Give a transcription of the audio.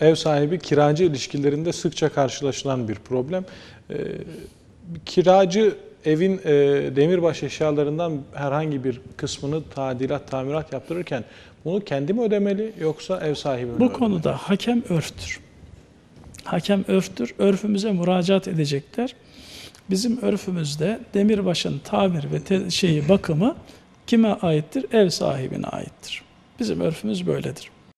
ev sahibi kiracı ilişkilerinde sıkça karşılaşılan bir problem. Ee, kiracı evin e, demirbaş eşyalarından herhangi bir kısmını tadilat, tamirat yaptırırken bunu kendi mi ödemeli yoksa ev sahibi mi Bu ödemeli? konuda hakem örftür. Hakem örftür. Örfümüze müracaat edecekler. Bizim örfümüzde demirbaşın tamir ve te- şeyi bakımı kime aittir? Ev sahibine aittir. Bizim örfümüz böyledir.